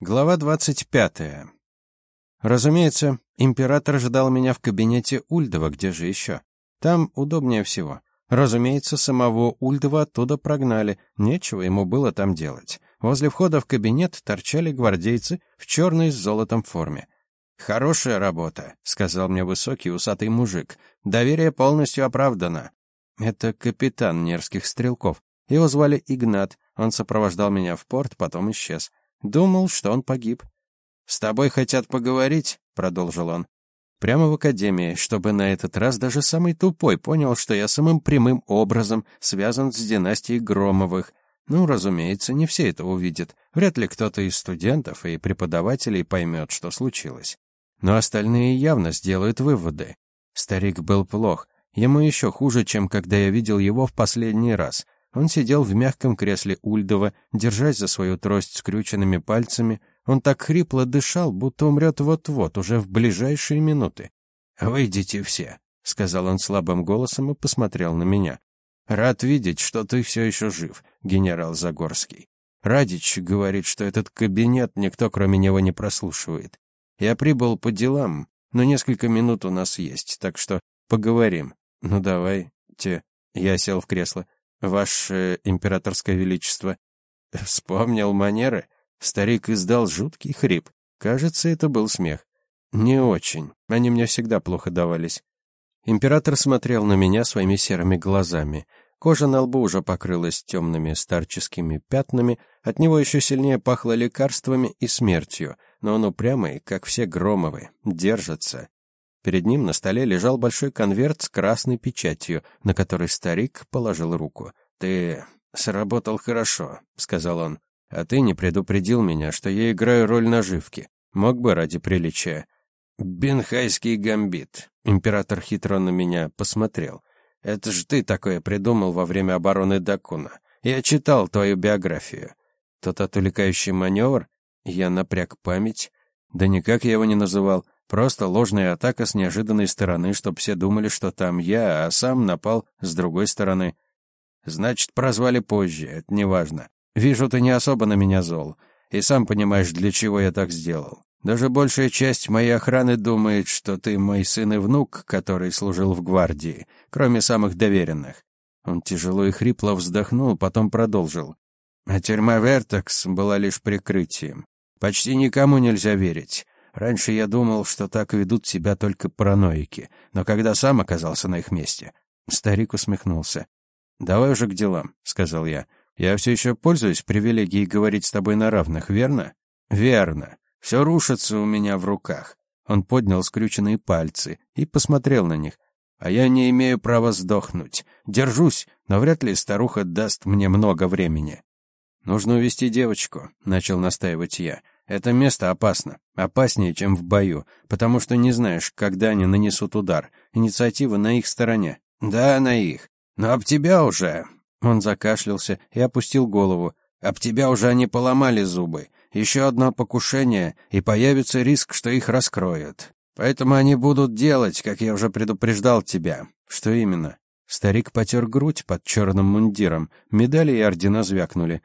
Глава двадцать пятая. Разумеется, император ждал меня в кабинете Ульдова, где же еще? Там удобнее всего. Разумеется, самого Ульдова оттуда прогнали, нечего ему было там делать. Возле входа в кабинет торчали гвардейцы в черной с золотом форме. «Хорошая работа», — сказал мне высокий усатый мужик. «Доверие полностью оправдано». Это капитан Нерских стрелков. Его звали Игнат, он сопровождал меня в порт, потом исчез. Думал, что он погиб. «С тобой хотят поговорить», — продолжил он. Прямо в академии, чтобы на этот раз даже самый тупой понял, что я самым прямым образом связан с династией Громовых. Ну, разумеется, не все это увидят. Вряд ли кто-то из студентов и преподавателей поймет, что случилось. Но остальные явно сделают выводы. Старик был плох. Ему еще хуже, чем когда я видел его в последний раз — он сидел в мягком кресле Ульдова, держась за свою трость скрюченными пальцами. Он так хрипло дышал, будто умрет вот-вот, уже в ближайшие минуты. «Выйдите все», — сказал он слабым голосом и посмотрел на меня. «Рад видеть, что ты все еще жив, генерал Загорский. Радич говорит, что этот кабинет никто, кроме него, не прослушивает. Я прибыл по делам, но несколько минут у нас есть, так что поговорим. Ну давай, те. Я сел в кресло. Ваше императорское величество. Вспомнил манеры. Старик издал жуткий хрип. Кажется, это был смех. Не очень. Они мне всегда плохо давались. Император смотрел на меня своими серыми глазами. Кожа на лбу уже покрылась темными старческими пятнами, от него еще сильнее пахло лекарствами и смертью, но он упрямый, как все Громовы, держится. Перед ним на столе лежал большой конверт с красной печатью, на который старик положил руку. «Ты сработал хорошо», — сказал он. «А ты не предупредил меня, что я играю роль наживки. Мог бы ради приличия». «Бенхайский гамбит», — император хитро на меня посмотрел. «Это ж ты такое придумал во время обороны Дакуна. Я читал твою биографию». Тот отвлекающий маневр? Я напряг память. Да никак я его не называл. Просто ложная атака с неожиданной стороны, чтобы все думали, что там я, а сам напал с другой стороны. Значит, прозвали позже, это неважно. Вижу, ты не особо на меня зол. И сам понимаешь, для чего я так сделал. Даже большая часть моей охраны думает, что ты мой сын и внук, который служил в гвардии, кроме самых доверенных. Он тяжело и хрипло вздохнул, потом продолжил. А тюрьма Вертекс была лишь прикрытием. Почти никому нельзя верить. Раньше я думал, что так ведут себя только параноики, но когда сам оказался на их месте, старик усмехнулся. Давай уже к делам, сказал я. Я все еще пользуюсь привилегией говорить с тобой на равных, верно? Верно. Все рушится у меня в руках. Он поднял скрюченные пальцы и посмотрел на них. А я не имею права сдохнуть. Держусь, но вряд ли старуха даст мне много времени. Нужно увести девочку, начал настаивать я. Это место опасно, опаснее, чем в бою, потому что не знаешь, когда они нанесут удар. Инициатива на их стороне. Да, на их. Но об тебя уже. Он закашлялся и опустил голову. Об тебя уже они поломали зубы. Еще одно покушение, и появится риск, что их раскроют. Поэтому они будут делать, как я уже предупреждал тебя. Что именно? Старик потер грудь под черным мундиром. Медали и ордена звякнули.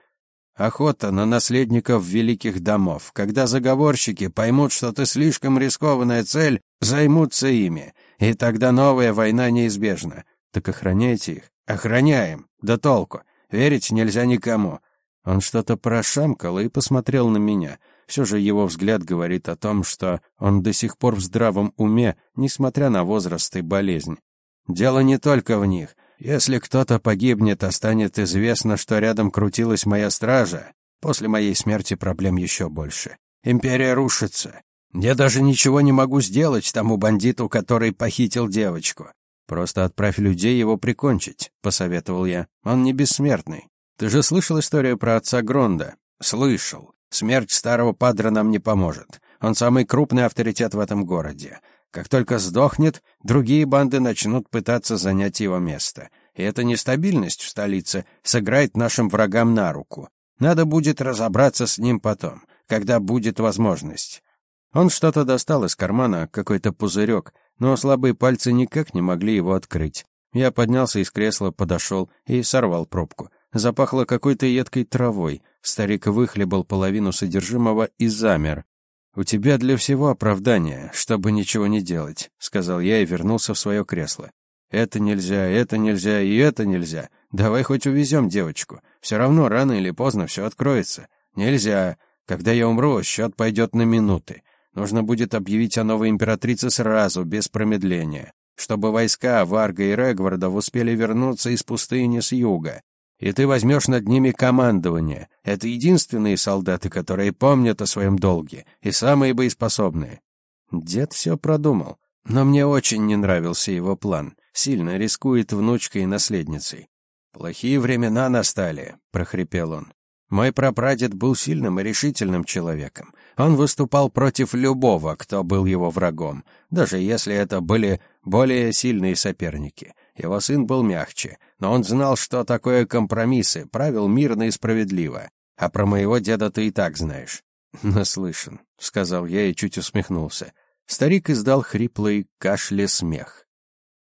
Охота на наследников великих домов. Когда заговорщики поймут, что ты слишком рискованная цель, займутся ими. И тогда новая война неизбежна. Так охраняйте их. Охраняем. Да толку. Верить нельзя никому. Он что-то прошамкал и посмотрел на меня. Все же его взгляд говорит о том, что он до сих пор в здравом уме, несмотря на возраст и болезнь. Дело не только в них. Если кто-то погибнет, а известно, что рядом крутилась моя стража, после моей смерти проблем еще больше. Империя рушится. Я даже ничего не могу сделать тому бандиту, который похитил девочку. Просто отправь людей его прикончить, посоветовал я. Он не бессмертный. Ты же слышал историю про отца Гронда? Слышал. Смерть старого падра нам не поможет. Он самый крупный авторитет в этом городе. Как только сдохнет, другие банды начнут пытаться занять его место. И эта нестабильность в столице сыграет нашим врагам на руку. Надо будет разобраться с ним потом, когда будет возможность. Он что-то достал из кармана, какой-то пузырек, но слабые пальцы никак не могли его открыть. Я поднялся из кресла, подошел и сорвал пробку. Запахло какой-то едкой травой. Старик выхлебал половину содержимого и замер. «У тебя для всего оправдание, чтобы ничего не делать», — сказал я и вернулся в свое кресло. «Это нельзя, это нельзя и это нельзя. Давай хоть увезем девочку. Все равно рано или поздно все откроется. Нельзя. Когда я умру, счет пойдет на минуты. Нужно будет объявить о новой императрице сразу, без промедления, чтобы войска Варга и Регварда успели вернуться из пустыни с юга. И ты возьмешь над ними командование. Это единственные солдаты, которые помнят о своем долге, и самые боеспособные. Дед все продумал, но мне очень не нравился его план. Сильно рискует внучкой и наследницей. «Плохие времена настали», — прохрипел он. «Мой прапрадед был сильным и решительным человеком. Он выступал против любого, кто был его врагом, даже если это были более сильные соперники. Его сын был мягче, но он знал, что такое компромиссы, правил мирно и справедливо. А про моего деда ты и так знаешь. «Наслышан», — сказал я и чуть усмехнулся. Старик издал хриплый кашле смех.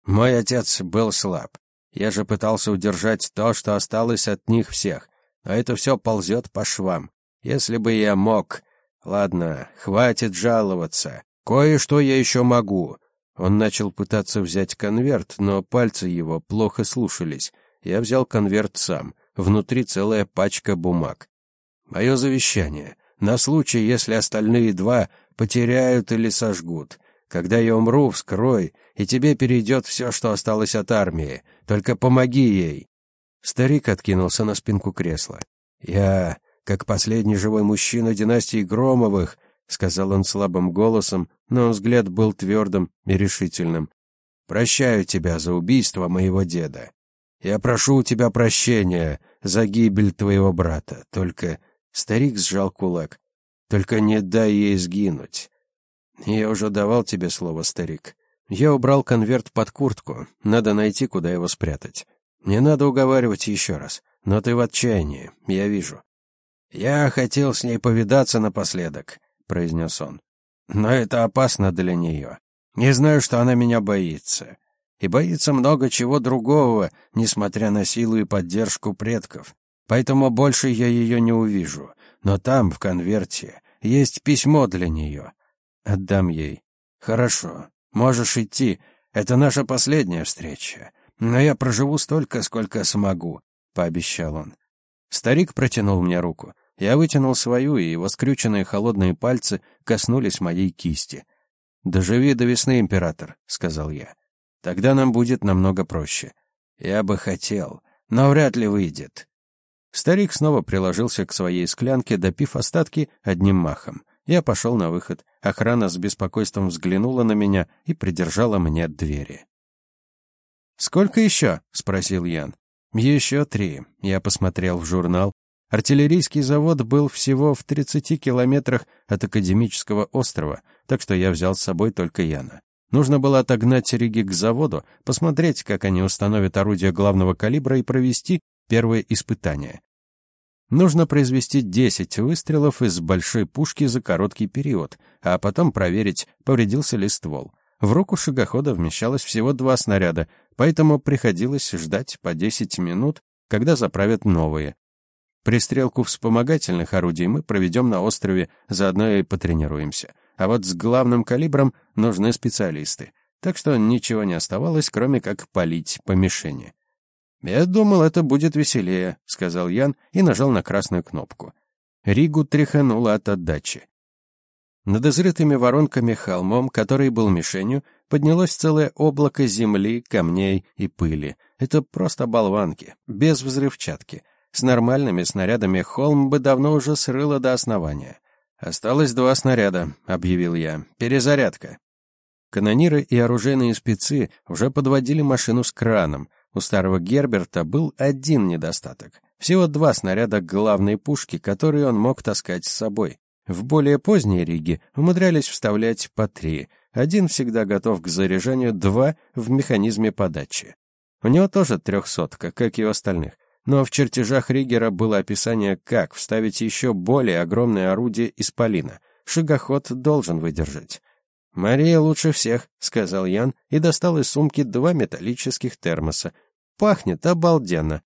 «Мой отец был слаб. Я же пытался удержать то, что осталось от них всех. А это все ползет по швам. Если бы я мог... Ладно, хватит жаловаться. Кое-что я еще могу. Он начал пытаться взять конверт, но пальцы его плохо слушались. Я взял конверт сам. Внутри целая пачка бумаг. Мое завещание. На случай, если остальные два потеряют или сожгут. Когда я умру, вскрой, и тебе перейдет все, что осталось от армии. Только помоги ей. Старик откинулся на спинку кресла. Я, как последний живой мужчина династии Громовых, сказал он слабым голосом, но взгляд был твердым и решительным. Прощаю тебя за убийство моего деда. Я прошу у тебя прощения за гибель твоего брата. Только старик сжал кулак. Только не дай ей сгинуть. Я уже давал тебе слово, старик. Я убрал конверт под куртку. Надо найти, куда его спрятать. Не надо уговаривать еще раз. Но ты в отчаянии, я вижу. Я хотел с ней повидаться напоследок произнес он. «Но это опасно для нее. Не знаю, что она меня боится. И боится много чего другого, несмотря на силу и поддержку предков. Поэтому больше я ее не увижу. Но там, в конверте, есть письмо для нее. Отдам ей. Хорошо. Можешь идти. Это наша последняя встреча. Но я проживу столько, сколько смогу», — пообещал он. Старик протянул мне руку. Я вытянул свою, и его скрюченные холодные пальцы коснулись моей кисти. «Доживи до весны, император», — сказал я. «Тогда нам будет намного проще. Я бы хотел, но вряд ли выйдет». Старик снова приложился к своей склянке, допив остатки одним махом. Я пошел на выход. Охрана с беспокойством взглянула на меня и придержала мне двери. «Сколько еще?» — спросил Ян. «Еще три». Я посмотрел в журнал. Артиллерийский завод был всего в 30 километрах от академического острова, так что я взял с собой только Яна. Нужно было отогнать Риги к заводу, посмотреть, как они установят орудия главного калибра и провести первое испытание. Нужно произвести 10 выстрелов из большой пушки за короткий период, а потом проверить, повредился ли ствол. В руку шагохода вмещалось всего два снаряда, поэтому приходилось ждать по 10 минут, когда заправят новые. Пристрелку вспомогательных орудий мы проведем на острове, заодно и потренируемся. А вот с главным калибром нужны специалисты. Так что ничего не оставалось, кроме как палить по мишени. «Я думал, это будет веселее», — сказал Ян и нажал на красную кнопку. Ригу тряхануло от отдачи. Над изрытыми воронками холмом, который был мишенью, поднялось целое облако земли, камней и пыли. Это просто болванки, без взрывчатки. С нормальными снарядами холм бы давно уже срыло до основания. «Осталось два снаряда», — объявил я. «Перезарядка». Канониры и оружейные спецы уже подводили машину с краном. У старого Герберта был один недостаток. Всего два снаряда главной пушке, которые он мог таскать с собой. В более поздние риги умудрялись вставлять по три. Один всегда готов к заряжанию, два — в механизме подачи. У него тоже трехсотка, как и у остальных. Но в чертежах Ригера было описание, как вставить еще более огромное орудие из полина. Шагоход должен выдержать. «Мария лучше всех», — сказал Ян и достал из сумки два металлических термоса. «Пахнет обалденно».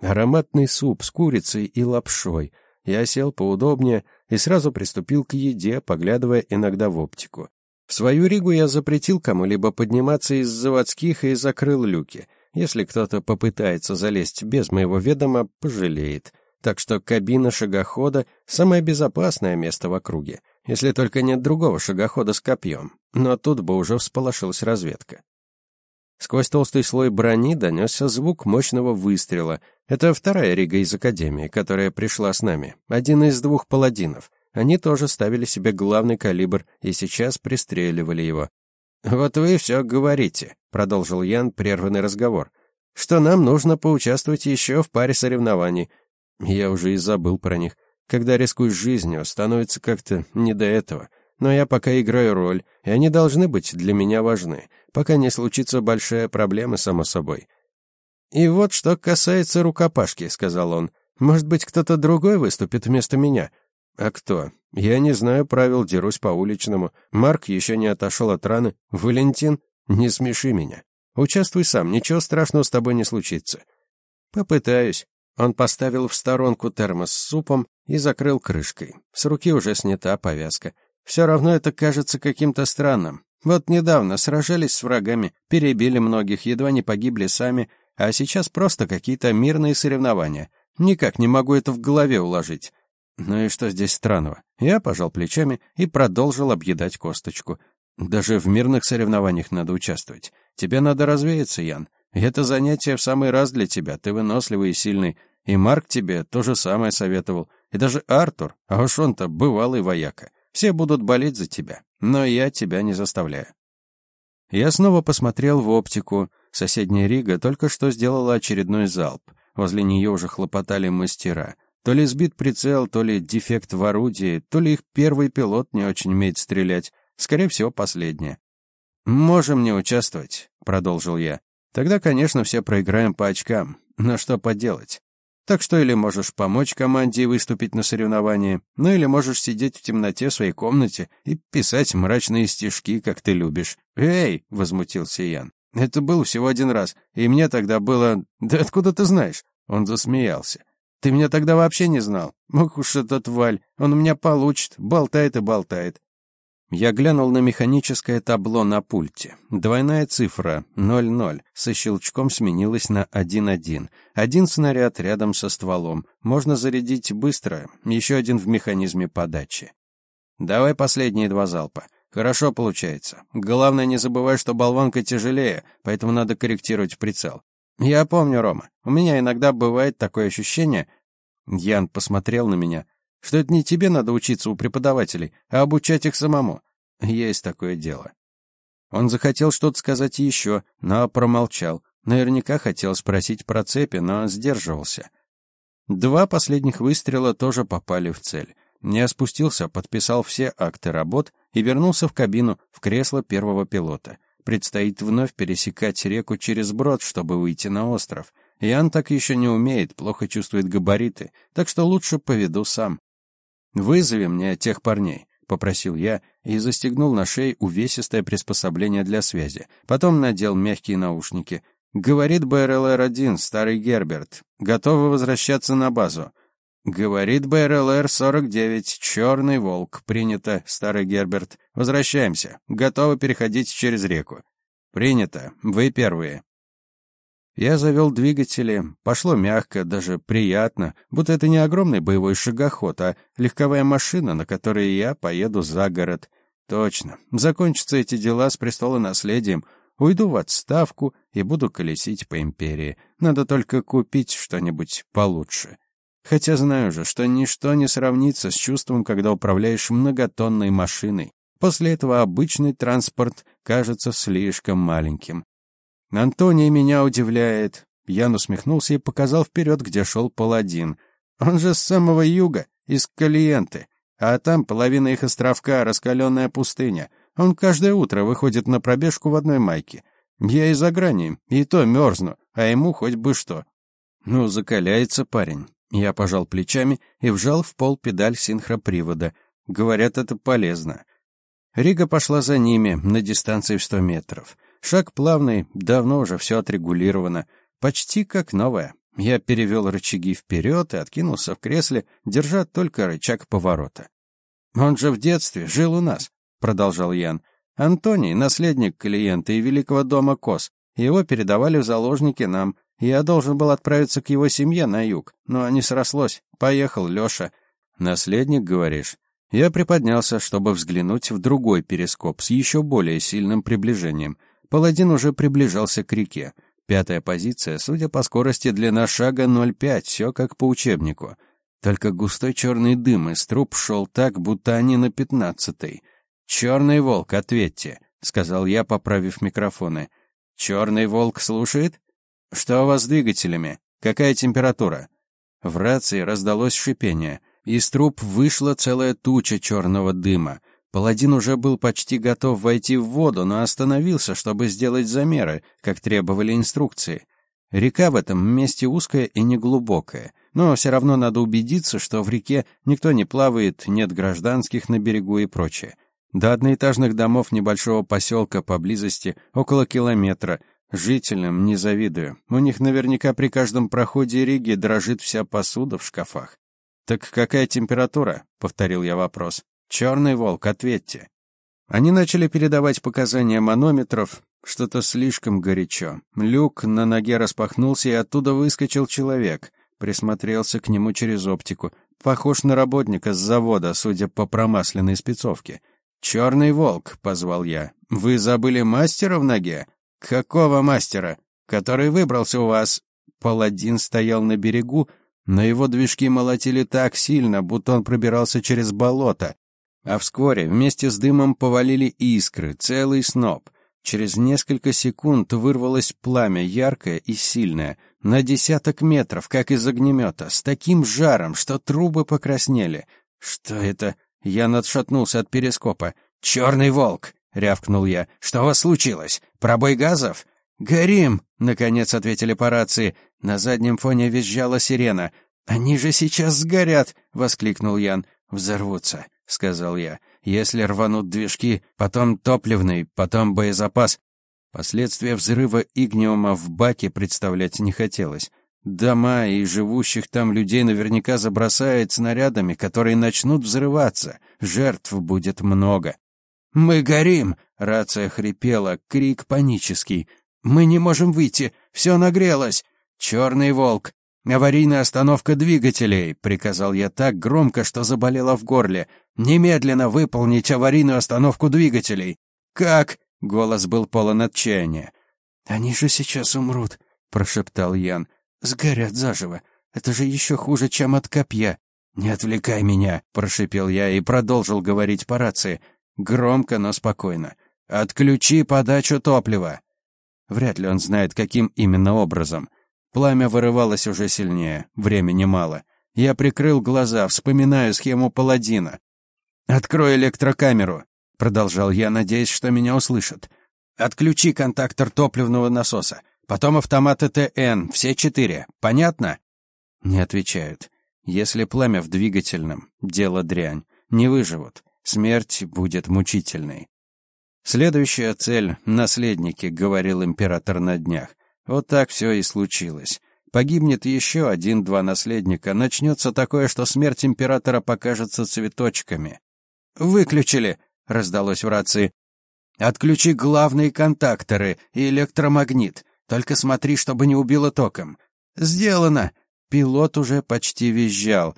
Ароматный суп с курицей и лапшой. Я сел поудобнее и сразу приступил к еде, поглядывая иногда в оптику. В свою Ригу я запретил кому-либо подниматься из заводских и закрыл люки. Если кто-то попытается залезть без моего ведома, пожалеет. Так что кабина шагохода — самое безопасное место в округе, если только нет другого шагохода с копьем. Но тут бы уже всполошилась разведка. Сквозь толстый слой брони донесся звук мощного выстрела. Это вторая Рига из Академии, которая пришла с нами. Один из двух паладинов. Они тоже ставили себе главный калибр и сейчас пристреливали его. «Вот вы все говорите», — продолжил Ян прерванный разговор, «что нам нужно поучаствовать еще в паре соревнований. Я уже и забыл про них. Когда рискуешь жизнью, становится как-то не до этого. Но я пока играю роль, и они должны быть для меня важны, пока не случится большая проблема, само собой». «И вот что касается рукопашки», — сказал он. «Может быть, кто-то другой выступит вместо меня?» А кто? Я не знаю правил, дерусь по уличному. Марк еще не отошел от раны. Валентин, не смеши меня. Участвуй сам, ничего страшного с тобой не случится. Попытаюсь. Он поставил в сторонку термос с супом и закрыл крышкой. С руки уже снята повязка. Все равно это кажется каким-то странным. Вот недавно сражались с врагами, перебили многих, едва не погибли сами, а сейчас просто какие-то мирные соревнования. Никак не могу это в голове уложить. Ну и что здесь странного? Я пожал плечами и продолжил объедать косточку. Даже в мирных соревнованиях надо участвовать. Тебе надо развеяться, Ян. Это занятие в самый раз для тебя. Ты выносливый и сильный. И Марк тебе то же самое советовал. И даже Артур, а уж он-то бывалый вояка. Все будут болеть за тебя. Но я тебя не заставляю. Я снова посмотрел в оптику. Соседняя Рига только что сделала очередной залп. Возле нее уже хлопотали мастера — то ли сбит прицел, то ли дефект в орудии, то ли их первый пилот не очень умеет стрелять. Скорее всего, последнее. «Можем не участвовать», — продолжил я. «Тогда, конечно, все проиграем по очкам. Но что поделать? Так что или можешь помочь команде и выступить на соревновании, ну или можешь сидеть в темноте в своей комнате и писать мрачные стишки, как ты любишь. «Эй!» — возмутился Ян. «Это был всего один раз, и мне тогда было... Да откуда ты знаешь?» Он засмеялся. Ты меня тогда вообще не знал. Ох уж этот Валь, он у меня получит, болтает и болтает. Я глянул на механическое табло на пульте. Двойная цифра 00 со щелчком сменилась на 1-1. Один снаряд рядом со стволом. Можно зарядить быстро, еще один в механизме подачи. Давай последние два залпа. Хорошо получается. Главное, не забывай, что болванка тяжелее, поэтому надо корректировать прицел. «Я помню, Рома. У меня иногда бывает такое ощущение...» Ян посмотрел на меня. «Что это не тебе надо учиться у преподавателей, а обучать их самому. Есть такое дело». Он захотел что-то сказать еще, но промолчал. Наверняка хотел спросить про цепи, но сдерживался. Два последних выстрела тоже попали в цель. Я спустился, подписал все акты работ и вернулся в кабину, в кресло первого пилота. Предстоит вновь пересекать реку через брод, чтобы выйти на остров. Ян так еще не умеет, плохо чувствует габариты, так что лучше поведу сам. «Вызови мне тех парней», — попросил я и застегнул на шее увесистое приспособление для связи. Потом надел мягкие наушники. «Говорит БРЛР-1, старый Герберт. Готовы возвращаться на базу. Говорит БРЛР-49, черный волк. Принято, старый Герберт. Возвращаемся. Готовы переходить через реку. Принято. Вы первые. Я завел двигатели. Пошло мягко, даже приятно, будто это не огромный боевой шагоход, а легковая машина, на которой я поеду за город. Точно. Закончатся эти дела с престолонаследием. Уйду в отставку и буду колесить по империи. Надо только купить что-нибудь получше. Хотя знаю же, что ничто не сравнится с чувством, когда управляешь многотонной машиной. После этого обычный транспорт кажется слишком маленьким. Антоний меня удивляет. Ян усмехнулся и показал вперед, где шел паладин. Он же с самого юга, из Калиенты. А там половина их островка — раскаленная пустыня. Он каждое утро выходит на пробежку в одной майке. Я и за грани, и то мерзну, а ему хоть бы что. Ну, закаляется парень. Я пожал плечами и вжал в пол педаль синхропривода. Говорят, это полезно. Рига пошла за ними на дистанции в сто метров. Шаг плавный, давно уже все отрегулировано. Почти как новое. Я перевел рычаги вперед и откинулся в кресле, держа только рычаг поворота. «Он же в детстве жил у нас», — продолжал Ян. «Антоний — наследник клиента и великого дома Кос. Его передавали в заложники нам. Я должен был отправиться к его семье на юг, но не срослось. Поехал Лёша. «Наследник, говоришь?» Я приподнялся, чтобы взглянуть в другой перископ с еще более сильным приближением. Паладин уже приближался к реке. Пятая позиция, судя по скорости, длина шага 0,5, все как по учебнику. Только густой черный дым из труб шел так, будто они на пятнадцатой. «Черный волк, ответьте», — сказал я, поправив микрофоны. «Черный волк слушает? Что у вас с двигателями? Какая температура?» В рации раздалось шипение. Из труб вышла целая туча черного дыма. Паладин уже был почти готов войти в воду, но остановился, чтобы сделать замеры, как требовали инструкции. Река в этом месте узкая и неглубокая, но все равно надо убедиться, что в реке никто не плавает, нет гражданских на берегу и прочее. До одноэтажных домов небольшого поселка поблизости около километра. Жителям не завидую. У них наверняка при каждом проходе Риги дрожит вся посуда в шкафах. «Так какая температура?» — повторил я вопрос. «Черный волк, ответьте». Они начали передавать показания манометров. Что-то слишком горячо. Люк на ноге распахнулся, и оттуда выскочил человек. Присмотрелся к нему через оптику. Похож на работника с завода, судя по промасленной спецовке. «Черный волк», — позвал я. «Вы забыли мастера в ноге?» «Какого мастера? Который выбрался у вас?» Паладин стоял на берегу, но его движки молотили так сильно, будто он пробирался через болото. А вскоре вместе с дымом повалили искры, целый сноп. Через несколько секунд вырвалось пламя, яркое и сильное, на десяток метров, как из огнемета, с таким жаром, что трубы покраснели. Что это? Я надшатнулся от перископа. «Черный волк!» — рявкнул я. «Что у вас случилось? Пробой газов?» «Горим!» — наконец ответили по рации. На заднем фоне визжала сирена. «Они же сейчас сгорят!» — воскликнул Ян. «Взорвутся», — сказал я. «Если рванут движки, потом топливный, потом боезапас». Последствия взрыва игниума в баке представлять не хотелось. Дома и живущих там людей наверняка забросает снарядами, которые начнут взрываться. Жертв будет много. «Мы горим!» — рация хрипела, крик панический. «Мы не можем выйти! Все нагрелось! Черный волк! Аварийная остановка двигателей!» — приказал я так громко, что заболело в горле. «Немедленно выполнить аварийную остановку двигателей!» «Как?» — голос был полон отчаяния. «Они же сейчас умрут!» — прошептал Ян. Сгорят заживо. Это же еще хуже, чем от копья. Не отвлекай меня, прошипел я и продолжил говорить по рации, громко, но спокойно. Отключи подачу топлива. Вряд ли он знает, каким именно образом. Пламя вырывалось уже сильнее, времени мало. Я прикрыл глаза, вспоминая схему паладина. «Открой электрокамеру», — продолжал я, надеясь, что меня услышат. «Отключи контактор топливного насоса. Потом автоматы ТН, все четыре. Понятно? Не отвечают. Если пламя в двигательном, дело дрянь. Не выживут. Смерть будет мучительной. Следующая цель — наследники, говорил император на днях. Вот так все и случилось. Погибнет еще один-два наследника, начнется такое, что смерть императора покажется цветочками. «Выключили!» — раздалось в рации. «Отключи главные контакторы и электромагнит. Только смотри, чтобы не убило током. Сделано. Пилот уже почти визжал.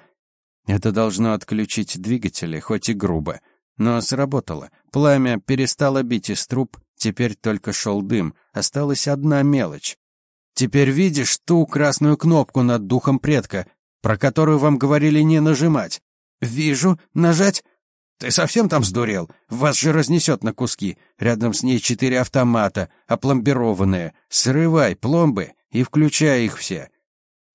Это должно отключить двигатели, хоть и грубо. Но сработало. Пламя перестало бить из труб, теперь только шел дым. Осталась одна мелочь. Теперь видишь ту красную кнопку над духом предка, про которую вам говорили не нажимать? Вижу. Нажать? «Ты совсем там сдурел? Вас же разнесет на куски. Рядом с ней четыре автомата, опломбированные. Срывай пломбы и включай их все».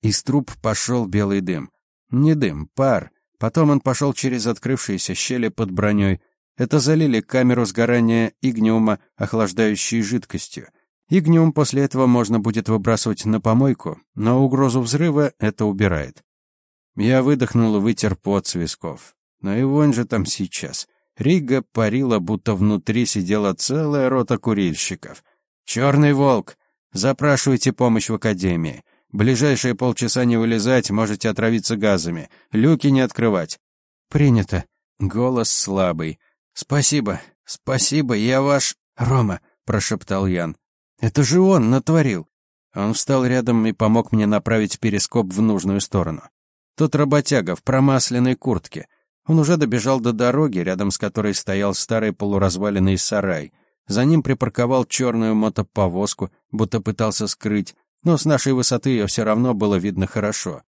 Из труб пошел белый дым. Не дым, пар. Потом он пошел через открывшиеся щели под броней. Это залили камеру сгорания игниума, охлаждающей жидкостью. Игниум после этого можно будет выбрасывать на помойку, но угрозу взрыва это убирает. Я выдохнул и вытер пот с висков. Но и вон же там сейчас. Рига парила, будто внутри сидела целая рота курильщиков. «Черный волк! Запрашивайте помощь в Академии. Ближайшие полчаса не вылезать, можете отравиться газами. Люки не открывать». «Принято». Голос слабый. «Спасибо, спасибо, я ваш...» «Рома», — прошептал Ян. «Это же он натворил». Он встал рядом и помог мне направить перископ в нужную сторону. Тот работяга в промасленной куртке. Он уже добежал до дороги, рядом с которой стоял старый полуразваленный сарай. За ним припарковал черную мотоповозку, будто пытался скрыть, но с нашей высоты ее все равно было видно хорошо.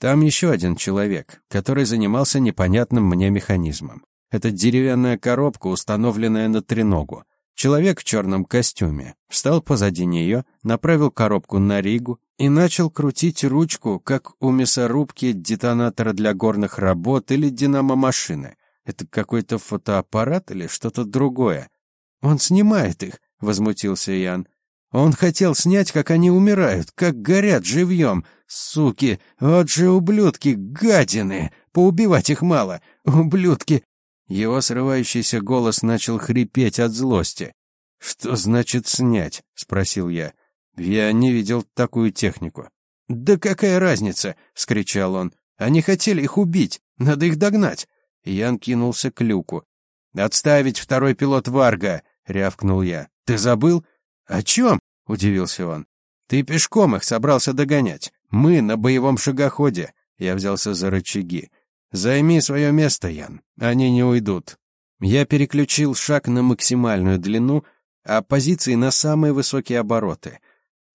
Там еще один человек, который занимался непонятным мне механизмом. Это деревянная коробка, установленная на треногу. Человек в черном костюме встал позади нее, направил коробку на Ригу и начал крутить ручку, как у мясорубки детонатора для горных работ или динамомашины. Это какой-то фотоаппарат или что-то другое? Он снимает их, возмутился Ян. Он хотел снять, как они умирают, как горят живьем. Суки, вот же ублюдки, гадины! Поубивать их мало. Ублюдки, его срывающийся голос начал хрипеть от злости. «Что значит снять?» — спросил я. «Я не видел такую технику». «Да какая разница?» — вскричал он. «Они хотели их убить. Надо их догнать». Ян кинулся к люку. «Отставить второй пилот Варга!» — рявкнул я. «Ты забыл?» «О чем?» — удивился он. «Ты пешком их собрался догонять. Мы на боевом шагоходе». Я взялся за рычаги. Займи свое место, Ян. Они не уйдут. Я переключил шаг на максимальную длину, а позиции на самые высокие обороты.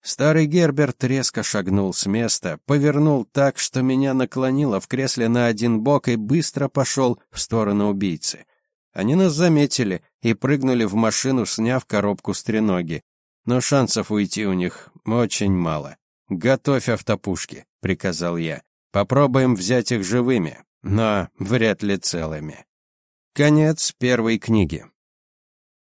Старый Герберт резко шагнул с места, повернул так, что меня наклонило в кресле на один бок и быстро пошел в сторону убийцы. Они нас заметили и прыгнули в машину, сняв коробку с треноги. Но шансов уйти у них очень мало. «Готовь автопушки», — приказал я. «Попробуем взять их живыми но вряд ли целыми. Конец первой книги.